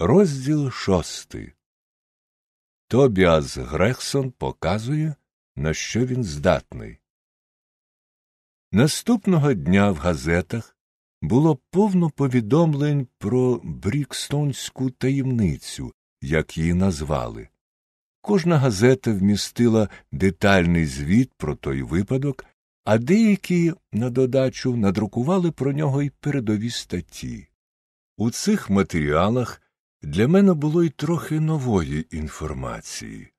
Розділ шостий. Тобіас Грехсон показує, на що він здатний. Наступного дня в газетах було повно повідомлень про Брікстонську таємницю, як її назвали. Кожна газета вмістила детальний звіт про той випадок, а деякі, на додачу, надрукували про нього й передові статті. У цих матеріалах для мене було й трохи нової інформації.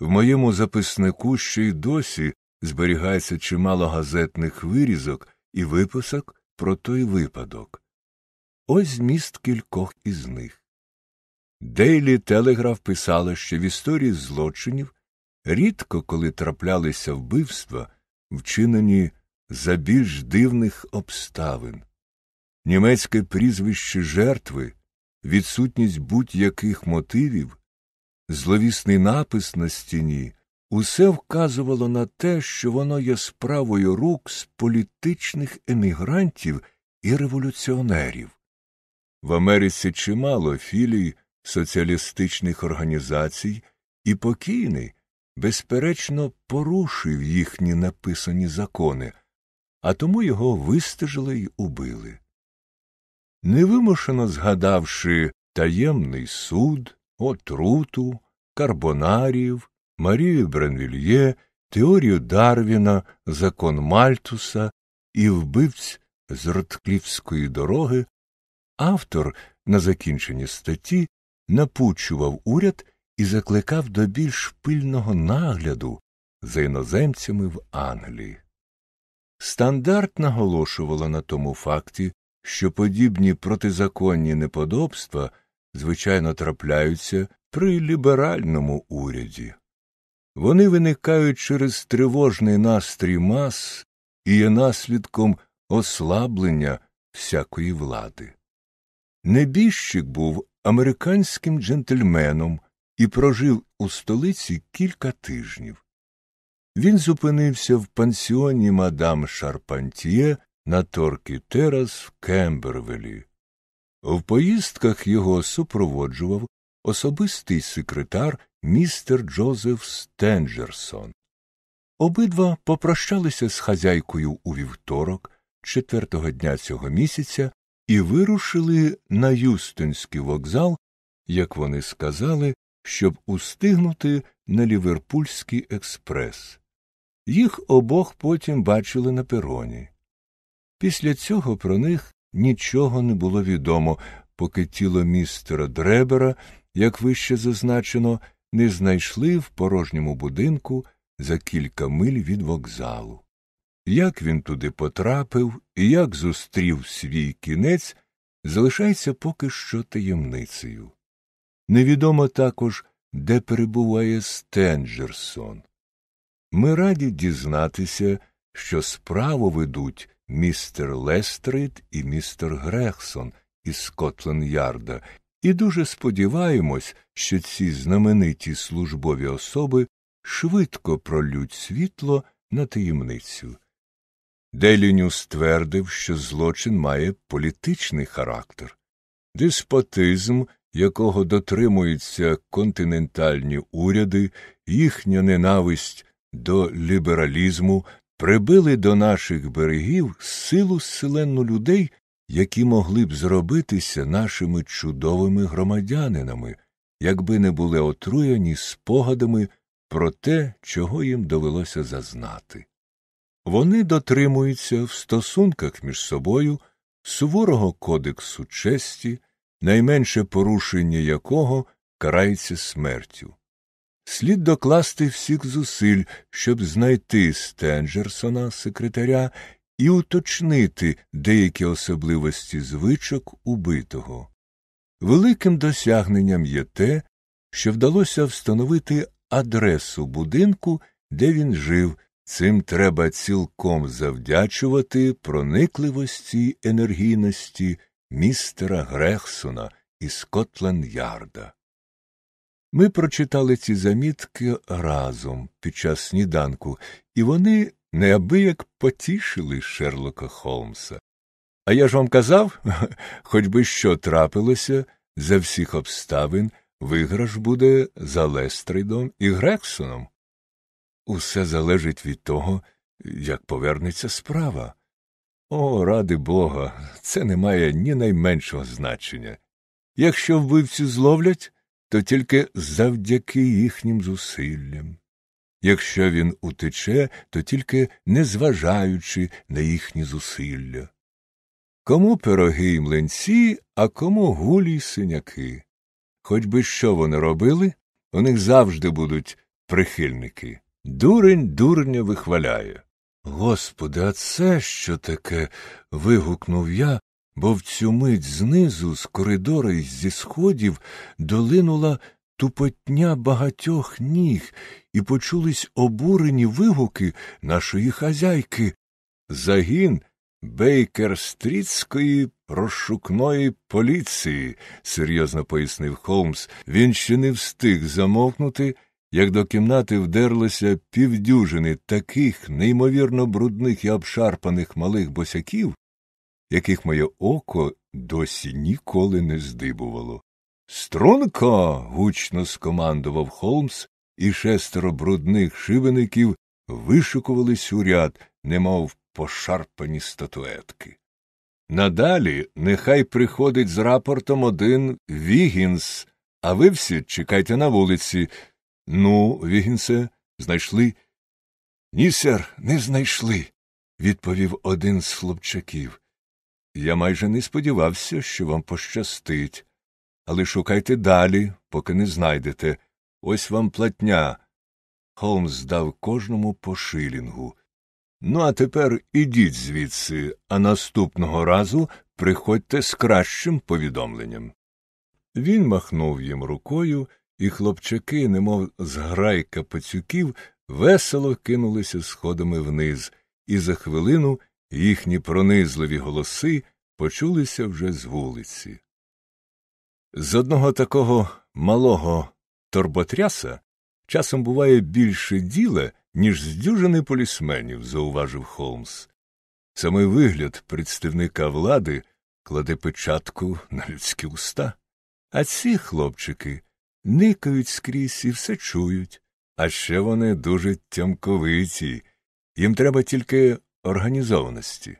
В моєму записнику ще й досі зберігається чимало газетних вирізок і виписок про той випадок. Ось зміст кількох із них. Дейлі Телеграф писала, що в історії злочинів рідко коли траплялися вбивства, вчинені за більш дивних обставин. Німецьке прізвище жертви, відсутність будь-яких мотивів, зловісний напис на стіні усе вказувало на те, що воно є справою рук з політичних емігрантів і революціонерів. В Америці чимало філій соціалістичних організацій, і покійний, безперечно, порушив їхні написані закони, а тому його вистежили й убили. Невимушено згадавши таємний суд, отруту, карбонарів, Марію Бренвільє, теорію Дарвіна, закон Мальтуса і вбивць з Ротклівської дороги, автор на закінченні статті напучував уряд і закликав до більш пильного нагляду за іноземцями в Англії. Стандарт наголошувала на тому факті, що подібні протизаконні неподобства звичайно трапляються при ліберальному уряді. Вони виникають через тривожний настрій мас і є наслідком ослаблення всякої влади. Небіжчик був американським джентльменом і прожив у столиці кілька тижнів. Він зупинився в пансіоні мадам Шарпантьє на торкі терас в Кембервелі. В поїздках його супроводжував особистий секретар містер Джозеф Стенджерсон. Обидва попрощалися з хазяйкою у вівторок, четвертого дня цього місяця, і вирушили на Юстонський вокзал, як вони сказали, щоб устигнути на Ліверпульський експрес. Їх обох потім бачили на пероні. Після цього про них нічого не було відомо, поки тіло містера Дребера, як вище зазначено, не знайшли в порожньому будинку за кілька миль від вокзалу. Як він туди потрапив і як зустрів свій кінець, залишається поки що таємницею. Невідомо також, де перебуває Стенджерсон. Ми раді дізнатися, що справу ведуть містер Лестрейд і містер Грегсон із Скотленд Ярда, і дуже сподіваємось, що ці знамениті службові особи швидко пролють світло на таємницю. Деліню ствердив, що злочин має політичний характер, деспотизм, якого дотримуються континентальні уряди, їхня ненависть до лібералізму прибили до наших берегів силу селенну людей, які могли б зробитися нашими чудовими громадянинами, якби не були отруєні спогадами про те, чого їм довелося зазнати. Вони дотримуються в стосунках між собою суворого кодексу честі, найменше порушення якого карається смертю. Слід докласти всіх зусиль, щоб знайти Стенджерсона, секретаря, і уточнити деякі особливості звичок убитого. Великим досягненням є те, що вдалося встановити адресу будинку, де він жив. Цим треба цілком завдячувати проникливості й енергійності містера Грехсона із Скотленд Ярда. Ми прочитали ці замітки разом під час сніданку, і вони неабияк потішили Шерлока Холмса. А я ж вам казав, хоч би що трапилося, за всіх обставин виграш буде за Лестрейдом і Грексоном. Усе залежить від того, як повернеться справа. О, ради Бога, це не має ні найменшого значення. Якщо вбивцю зловлять, то тільки завдяки їхнім зусиллям. Якщо він утече, то тільки незважаючи на їхні зусилля. Кому пироги й млинці, а кому гулі й синяки. Хоч би що вони робили, у них завжди будуть прихильники. Дурень дурня вихваляє. Господи, а це що таке? вигукнув я, бо в цю мить знизу, з коридора й зі сходів, долинула тупотня багатьох ніг, і почулись обурені вигуки нашої хазяйки. Загін Бейкер-стрітської розшукної поліції, серйозно пояснив Холмс. Він ще не встиг замовкнути, як до кімнати вдерлося півдюжини таких неймовірно брудних і обшарпаних малих босяків, яких моє око досі ніколи не здибувало. Струнко. гучно скомандував Холмс, і шестеро брудних шибеників вишикувались у ряд, немов пошарпані статуетки. Надалі нехай приходить з рапортом один Вігінс, а ви всі чекайте на вулиці. Ну, Вігінсе, знайшли? Ні, сер, не знайшли, відповів один з хлопчаків. Я майже не сподівався, що вам пощастить. Але шукайте далі, поки не знайдете. Ось вам платня. Холмс дав кожному по шилінгу. Ну, а тепер ідіть звідси, а наступного разу приходьте з кращим повідомленням. Він махнув їм рукою, і хлопчаки, немов зграйка пацюків, весело кинулися сходами вниз, і за хвилину їхні пронизливі голоси почулися вже з вулиці. З одного такого малого торботряса часом буває більше діла, ніж з дюжини полісменів, зауважив Холмс. Саме вигляд представника влади кладе печатку на людські уста, а ці хлопчики никають скрізь і все чують, а ще вони дуже тямковиті, їм треба тільки організованості.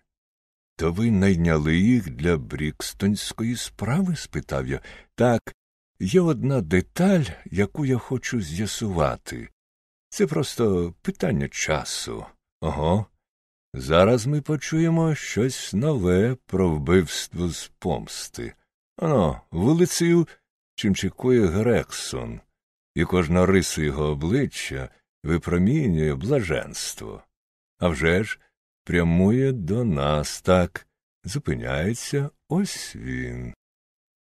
То ви найняли їх для Брікстонської справи? спитав я. Так, є одна деталь, яку я хочу з'ясувати. Це просто питання часу. Ого. Зараз ми почуємо щось нове про вбивство з помсти. Оно, вулицею чимчикує Грексон, і кожна риса його обличчя випромінює блаженство. А вже ж, прямує до нас так, зупиняється ось він.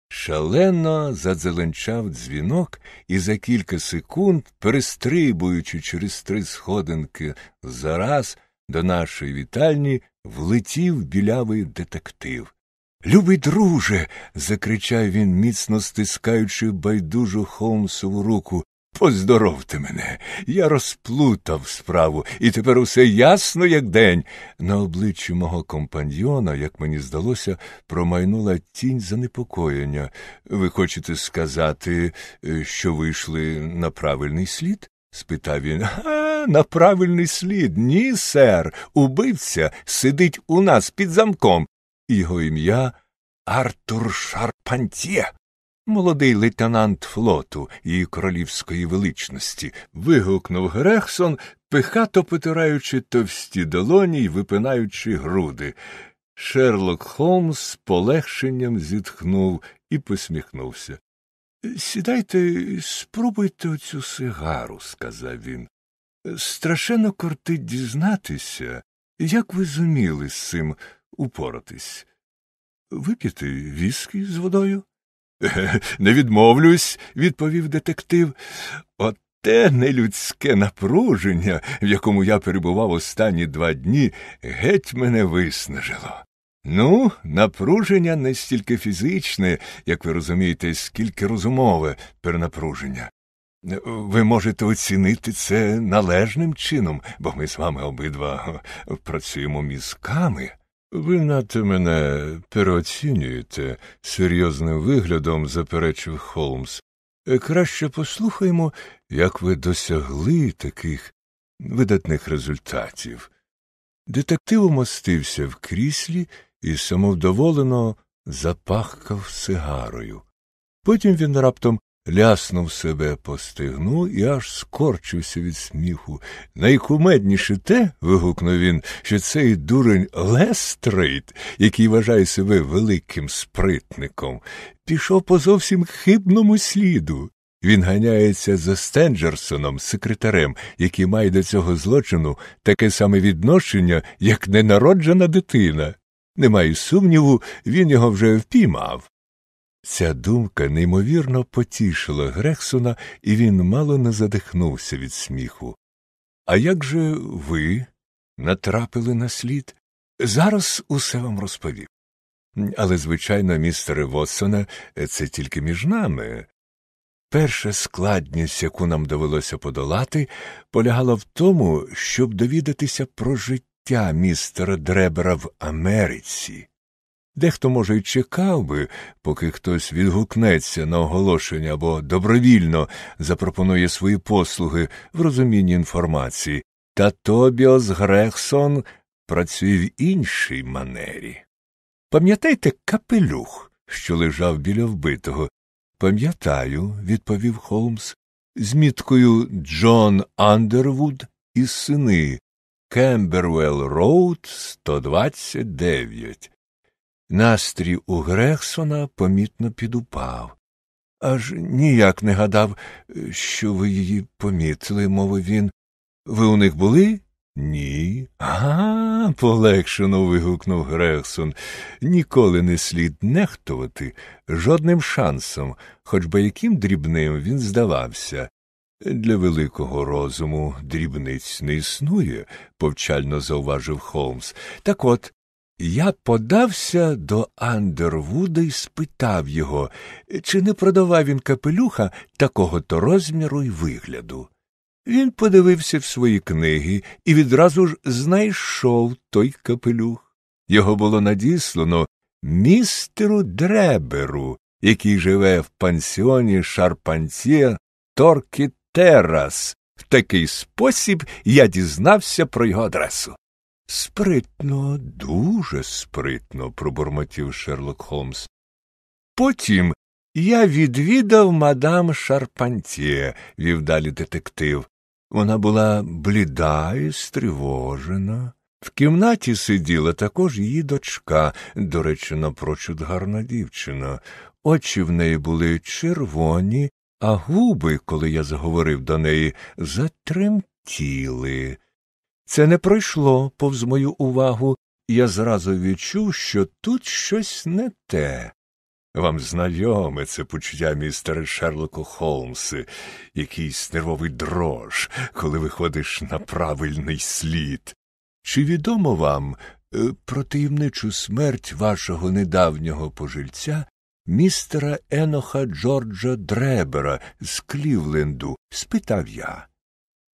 Шалено задзеленчав дзвінок і за кілька секунд, перестрибуючи через три сходинки зараз, до нашої вітальні влетів білявий детектив. Любий друже. закричав він, міцно стискаючи байдужу Холмсову руку. Поздоровте мене, я розплутав справу, і тепер усе ясно, як день. На обличчі мого компаньйона, як мені здалося, промайнула тінь занепокоєння. Ви хочете сказати, е, що вийшли на правильний слід? спитав він. А, на правильний слід. Ні, сер. Убивця сидить у нас під замком. Його ім'я Артур Шарпантє молодий лейтенант флоту її королівської величності, вигукнув Грехсон, пихато потираючи товсті долоні й випинаючи груди. Шерлок Холмс з полегшенням зітхнув і посміхнувся. Сідайте, спробуйте оцю сигару, сказав він. Страшенно кортить дізнатися, як ви зуміли з цим упоратись. Вип'єте віскі з водою? Не відмовлюсь, відповів детектив. Оте нелюдське напруження, в якому я перебував останні два дні, геть мене виснажило. Ну, напруження не стільки фізичне, як ви розумієте, скільки розумове перенапруження. Ви можете оцінити це належним чином, бо ми з вами обидва працюємо мізками. Ви надто мене переоцінюєте, серйозним виглядом заперечив Холмс. Краще послухаймо, як ви досягли таких видатних результатів. Детектив умостився в кріслі і самовдоволено запахкав сигарою. Потім він раптом ляснув себе по стегну і аж скорчився від сміху. Найкумедніше те, вигукнув він, що цей дурень Лестрейд, який вважає себе великим спритником, пішов по зовсім хибному сліду. Він ганяється за Стенджерсоном, секретарем, який має до цього злочину таке саме відношення, як ненароджена дитина. Немає сумніву, він його вже впіймав. Ця думка неймовірно потішила Грегсона, і він мало не задихнувся від сміху. А як же ви натрапили на слід? Зараз усе вам розповів. Але, звичайно, містере Вотсоне, це тільки між нами. Перша складність, яку нам довелося подолати, полягала в тому, щоб довідатися про життя містера Дребера в Америці. Дехто, може, й чекав би, поки хтось відгукнеться на оголошення або добровільно запропонує свої послуги в розумінні інформації, та Тобіас Грегсон працює в іншій манері. Пам'ятаєте капелюх, що лежав біля вбитого? Пам'ятаю, відповів Холмс, з міткою Джон Андервуд і сини Кембервелл Роуд 129. Настрій у Грехсона помітно підупав. Аж ніяк не гадав, що ви її помітили, мовив він. Ви у них були? Ні. Ага, полегшено. вигукнув Грехсон. Ніколи не слід нехтувати жодним шансом, хоч би яким дрібним він здавався. Для великого розуму дрібниць не існує, повчально зауважив Холмс. Так от, я подався до Андервуда і спитав його, чи не продавав він капелюха такого то розміру й вигляду. Він подивився в свої книги і відразу ж знайшов той капелюх. Його було надіслано містеру Дреберу, який живе в пансіоні Шарпанція Торкітерас. В такий спосіб я дізнався про його адресу. Спритно, дуже спритно, пробурмотів Шерлок Холмс. Потім я відвідав мадам Шарпантє, вів далі детектив. Вона була бліда і стривожена. В кімнаті сиділа також її дочка, до речі, напрочуд гарна дівчина. Очі в неї були червоні, а губи, коли я заговорив до неї, затремтіли. Це не пройшло повз мою увагу, я зразу відчув, що тут щось не те. Вам знайоме це почуття містера Шерлоку Холмси, якийсь нервовий дрож, коли виходиш на правильний слід. Чи відомо вам е, про таємничу смерть вашого недавнього пожильця, містера Еноха Джорджа Дребера з Клівленду? спитав я.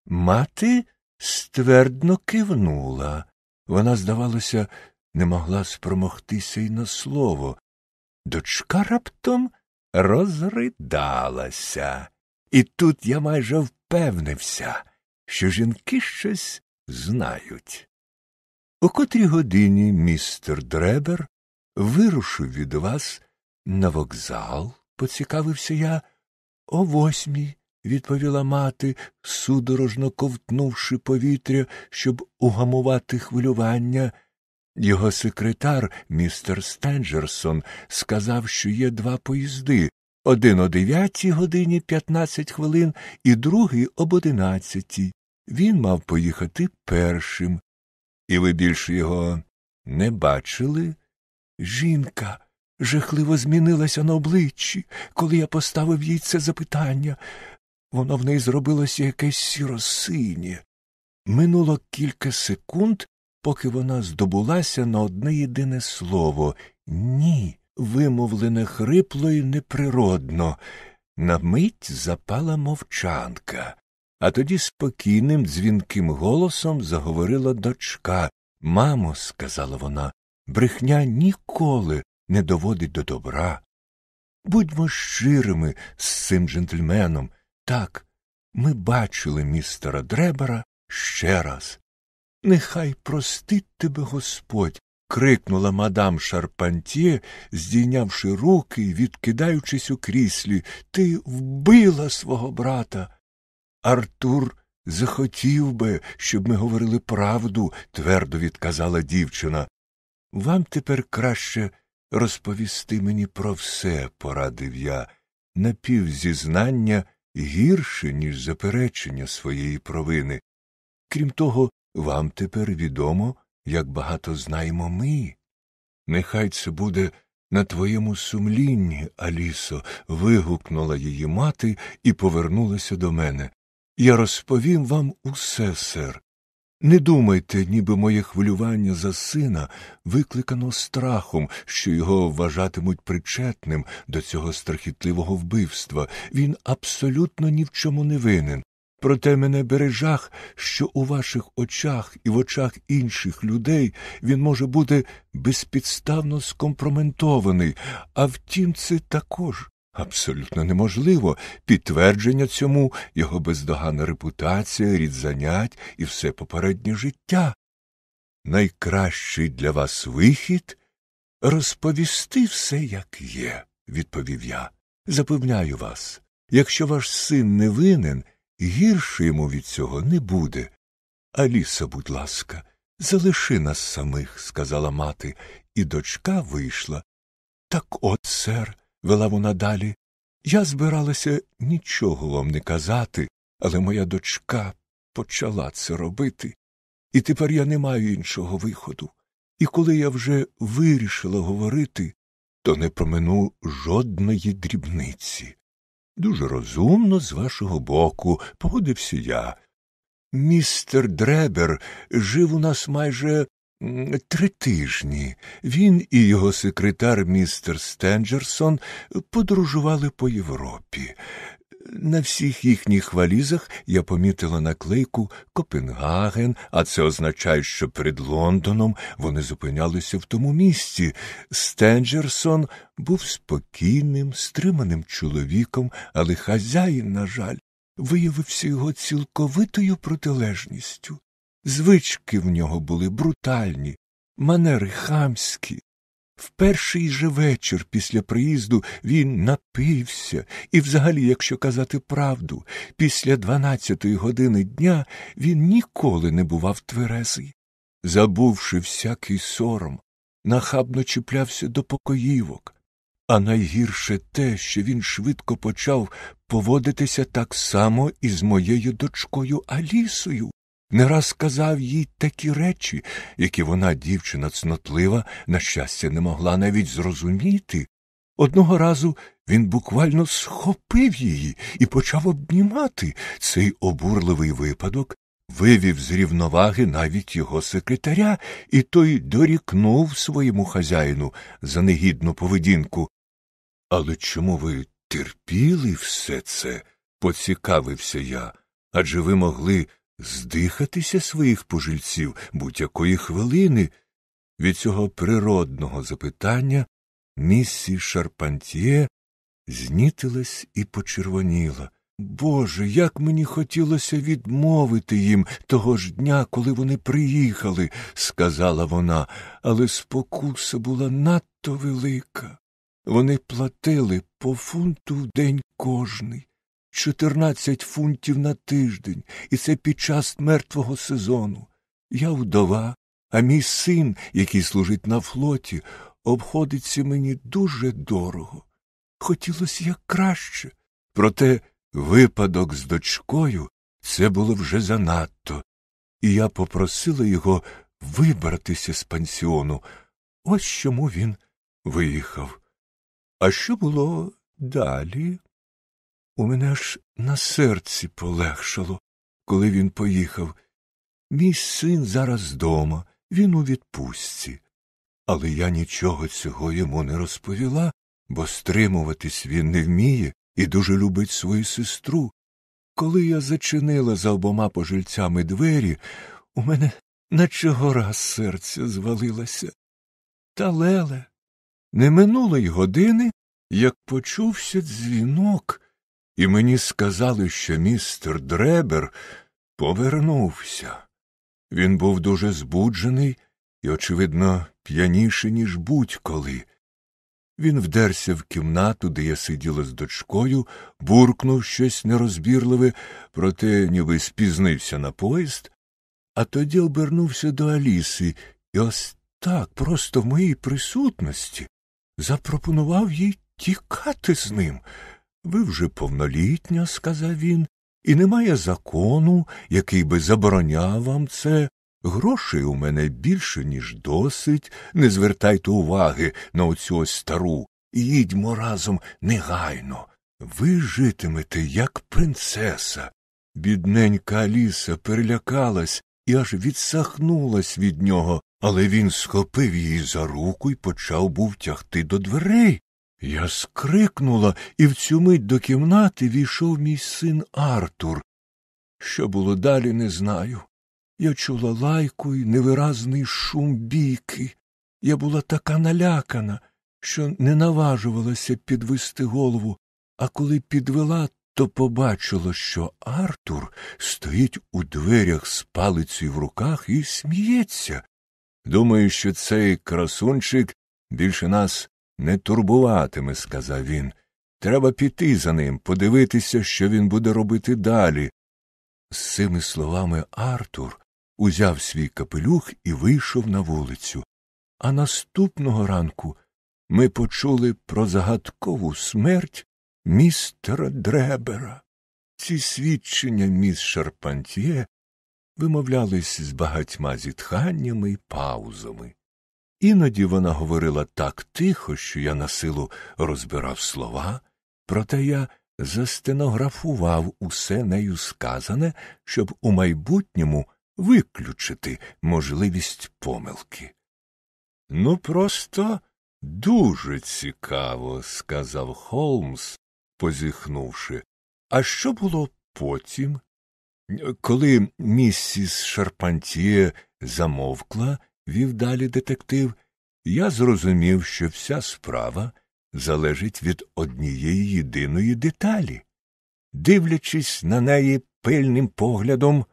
Мати ствердно кивнула. Вона, здавалося, не могла спромогтися й на слово. Дочка раптом розридалася, і тут я майже впевнився, що жінки щось знають. У котрій годині містер Дребер вирушив від вас на вокзал, поцікавився я, о восьмій, відповіла мати, судорожно ковтнувши повітря, щоб угамувати хвилювання. Його секретар, містер Стенджерсон, сказав, що є два поїзди один о дев'ятій годині п'ятнадцять хвилин і другий об одинадцятій. Він мав поїхати першим. І ви більше його не бачили? Жінка жахливо змінилася на обличчі, коли я поставив їй це запитання. Воно в неї зробилося якесь сіросинє. Минуло кілька секунд, поки вона здобулася на одне єдине слово ні, вимовлене хрипло і неприродно. На мить запала мовчанка, а тоді спокійним, дзвінким голосом заговорила дочка. Мамо, сказала вона, брехня ніколи не доводить до добра. Будьмо щирими з цим джентльменом. Так, ми бачили містера Дребера ще раз. Нехай простить тебе Господь. крикнула мадам Шарпантьє, здійнявши руки і відкидаючись у кріслі. Ти вбила свого брата. Артур захотів би, щоб ми говорили правду, твердо відказала дівчина. Вам тепер краще розповісти мені про все, порадив я, напівзізнання гірше, ніж заперечення своєї провини. Крім того, вам тепер відомо, як багато знаємо ми. Нехай це буде на твоєму сумлінні, Алісо, вигукнула її мати і повернулася до мене. Я розповім вам усе, сер. Не думайте, ніби моє хвилювання за сина викликано страхом, що його вважатимуть причетним до цього страхітливого вбивства. Він абсолютно ні в чому не винен. Проте мене бере жах, що у ваших очах і в очах інших людей він може бути безпідставно скомпроментований, а втім, це також абсолютно неможливо. Підтвердження цьому його бездоганна репутація, рід занять і все попереднє життя. Найкращий для вас вихід розповісти все, як є, відповів я. Запевняю вас, якщо ваш син не винен, гірше йому від цього не буде. Аліса, будь ласка, залиши нас самих, сказала мати, і дочка вийшла. Так от, сер, вела вона далі, я збиралася нічого вам не казати, але моя дочка почала це робити, і тепер я не маю іншого виходу. І коли я вже вирішила говорити, то не промину жодної дрібниці. Дуже розумно з вашого боку, погодився я. Містер Дребер жив у нас майже три тижні. Він і його секретар містер Стенджерсон подорожували по Європі. На всіх їхніх валізах я помітила наклейку Копенгаген, а це означає, що перед Лондоном вони зупинялися в тому місці. Стенджерсон був спокійним, стриманим чоловіком, але хазяїн, на жаль, виявився його цілковитою протилежністю. Звички в нього були брутальні, манери хамські. В перший же вечір після приїзду він напився, і, взагалі, якщо казати правду, після дванадцятої години дня він ніколи не бував тверезий. Забувши всякий сором, нахабно чіплявся до покоївок, а найгірше те, що він швидко почав поводитися так само і з моєю дочкою Алісою. Не раз казав їй такі речі, які вона, дівчина цнотлива, на щастя, не могла навіть зрозуміти. Одного разу він буквально схопив її і почав обнімати. Цей обурливий випадок вивів з рівноваги навіть його секретаря, і той дорікнув своєму хазяїну за негідну поведінку. Але чому ви терпіли все це? поцікавився я. Адже ви могли здихатися своїх пожильців будь-якої хвилини. Від цього природного запитання місі Шарпантьє знітилась і почервоніла. Боже, як мені хотілося відмовити їм того ж дня, коли вони приїхали, сказала вона, але спокуса була надто велика. Вони платили по фунту в день кожний. 14 фунтів на тиждень, і це під час мертвого сезону. Я вдова, а мій син, який служить на флоті, обходиться мені дуже дорого. Хотілося як краще. Проте випадок з дочкою це було вже занадто, і я попросила його вибратися з пансіону. Ось чому він виїхав. А що було далі? У мене аж на серці полегшало, коли він поїхав. Мій син зараз дома, він у відпустці. Але я нічого цього йому не розповіла, бо стримуватись він не вміє і дуже любить свою сестру. Коли я зачинила за обома пожильцями двері, у мене наче гора серця звалилася. Та леле, не минуло й години, як почувся дзвінок, і мені сказали, що містер Дребер повернувся. Він був дуже збуджений і, очевидно, п'яніший, ніж будь-коли. Він вдерся в кімнату, де я сиділа з дочкою, буркнув щось нерозбірливе, проте ніби спізнився на поїзд, а тоді обернувся до Аліси і ось так, просто в моїй присутності, запропонував їй тікати з ним. Ви вже повнолітня, сказав він, і немає закону, який би забороняв вам це. Грошей у мене більше, ніж досить. Не звертайте уваги на оцю ось стару їдьмо разом негайно. Ви житимете, як принцеса. Бідненька Аліса перелякалась і аж відсахнулась від нього, але він схопив її за руку і почав був тягти до дверей. Я скрикнула, і в цю мить до кімнати війшов мій син Артур. Що було далі, не знаю. Я чула лайку і невиразний шум бійки. Я була така налякана, що не наважувалася підвести голову, а коли підвела, то побачила, що Артур стоїть у дверях з палицею в руках і сміється. Думаю, що цей красунчик більше нас не турбуватиме, сказав він. Треба піти за ним, подивитися, що він буде робити далі. З цими словами Артур узяв свій капелюх і вийшов на вулицю. А наступного ранку ми почули про загадкову смерть містера Дребера. Ці свідчення міс Шарпантьє вимовлялись з багатьма зітханнями й паузами. Іноді вона говорила так тихо, що я на силу розбирав слова, проте я застенографував усе нею сказане, щоб у майбутньому виключити можливість помилки. Ну, просто дуже цікаво, сказав Холмс, позіхнувши. А що було потім? Коли місіс Шарпантьє замовкла, вів далі детектив, я зрозумів, що вся справа залежить від однієї єдиної деталі. Дивлячись на неї пильним поглядом,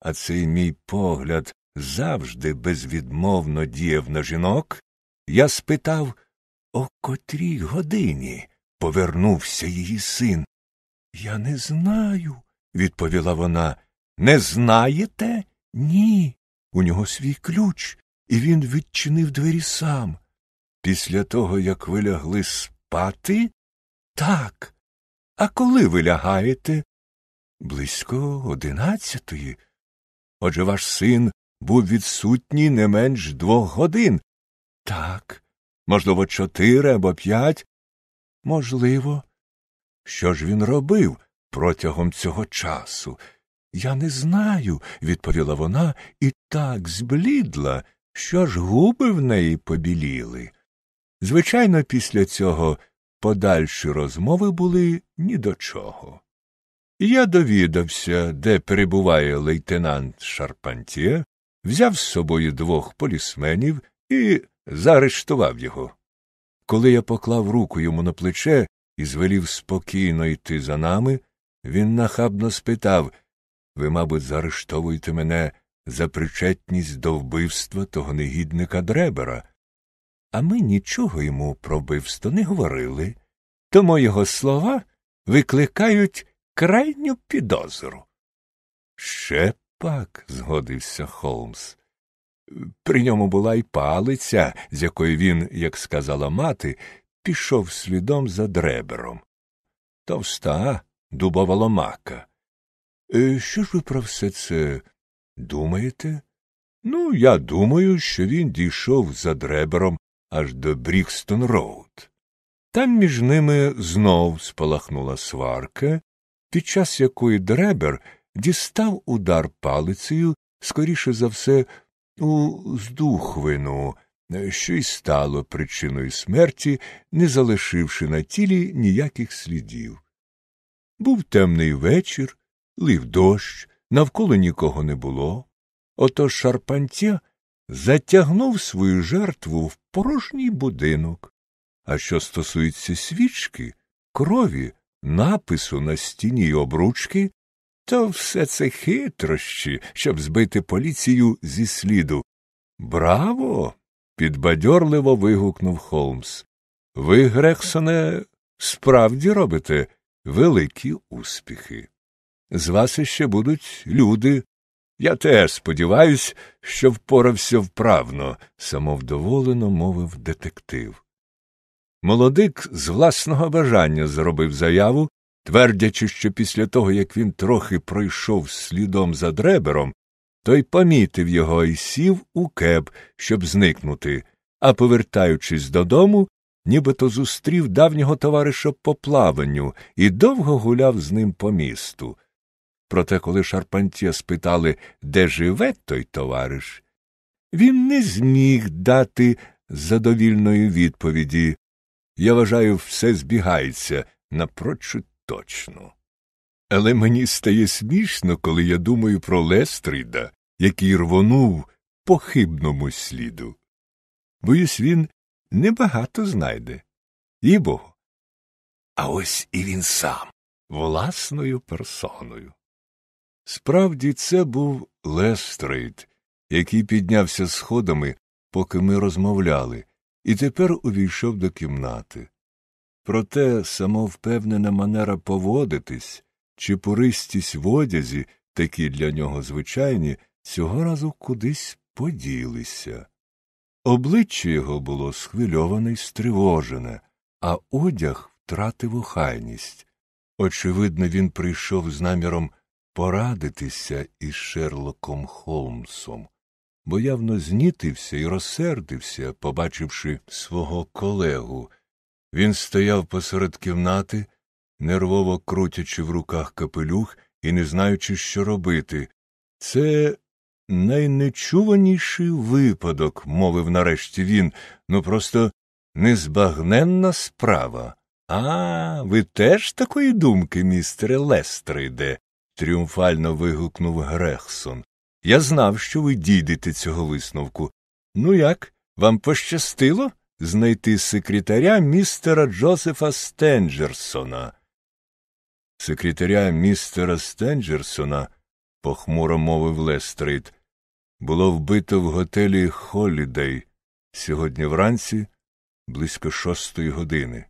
а цей мій погляд завжди безвідмовно діяв на жінок, я спитав, о котрій годині повернувся її син. Я не знаю, відповіла вона. Не знаєте? Ні. У нього свій ключ, і він відчинив двері сам. Після того, як ви лягли спати? Так. А коли ви лягаєте? Близько одинадцятої. Отже ваш син був відсутній не менш двох годин. Так. Можливо, чотири або п'ять? Можливо. Що ж він робив протягом цього часу? Я не знаю, відповіла вона і так зблідла, що аж губи в неї побіліли. Звичайно, після цього подальші розмови були ні до чого. Я довідався, де перебуває лейтенант Шарпантє, взяв з собою двох полісменів і заарештував його. Коли я поклав руку йому на плече і звелів спокійно йти за нами, він нахабно спитав Ви, мабуть, заарештовуєте мене за причетність до вбивства того негідника Дребера. А ми нічого йому про вбивство не говорили, тому його слова викликають крайню підозру. Ще б пак, згодився Холмс. При ньому була й палиця, з якої він, як сказала мати, пішов слідом за Дреббером. Товста дубова ломака. Е, що ж ви про все це думаєте? Ну, я думаю, що він дійшов за Дреббером аж до Брікстон Роуд. Там між ними знов спалахнула сварка, під час якої дребер дістав удар палицею, скоріше за все, у здухвину, що й стало причиною смерті, не залишивши на тілі ніяких слідів. Був темний вечір, лив дощ, навколо нікого не було. Отож Шарпантя затягнув свою жертву в порожній будинок. А що стосується свічки, крові, напису на стіні й обручки, то все це хитрощі, щоб збити поліцію зі сліду. Браво! підбадьорливо вигукнув Холмс. Ви, Грексоне, справді робите великі успіхи. З вас іще будуть люди. Я теж сподіваюсь, що впорався вправно, самовдоволено мовив детектив. Молодик з власного бажання зробив заяву, твердячи, що після того, як він трохи пройшов слідом за дребером, той помітив його і сів у кеб, щоб зникнути, а, повертаючись додому, нібито зустрів давнього товариша по плаванню і довго гуляв з ним по місту. Проте, коли Шарпантє спитали, де живе той товариш, він не зміг дати задовільної відповіді. Я вважаю, все збігається напрочуд точно. Але мені стає смішно, коли я думаю про Лестріда, який рвонув по хибному сліду. Боюсь, він небагато знайде. І богу. А ось і він сам, власною персоною. Справді, це був Лестрейд, який піднявся сходами, поки ми розмовляли, і тепер увійшов до кімнати. Проте самовпевнена манера поводитись чепуристість в одязі, такі для нього звичайні, цього разу кудись поділися. Обличчя його було схвильоване й стривожене, а одяг втратив охайність. Очевидно, він прийшов з наміром порадитися із Шерлоком Холмсом, бо явно знітився і розсердився, побачивши свого колегу. Він стояв посеред кімнати, нервово крутячи в руках капелюх і не знаючи, що робити. Це найнечуваніший випадок, мовив нарешті він, ну просто незбагненна справа. А, ви теж такої думки, містере Лестрейде? Тріумфально вигукнув Грегсон. Я знав, що ви дійдете цього висновку. Ну як, вам пощастило знайти секретаря містера Джозефа Стенджерсона? Секретаря містера Стенджерсона, похмуро мовив Лестрейд, було вбито в готелі Холідей сьогодні вранці близько шостої години.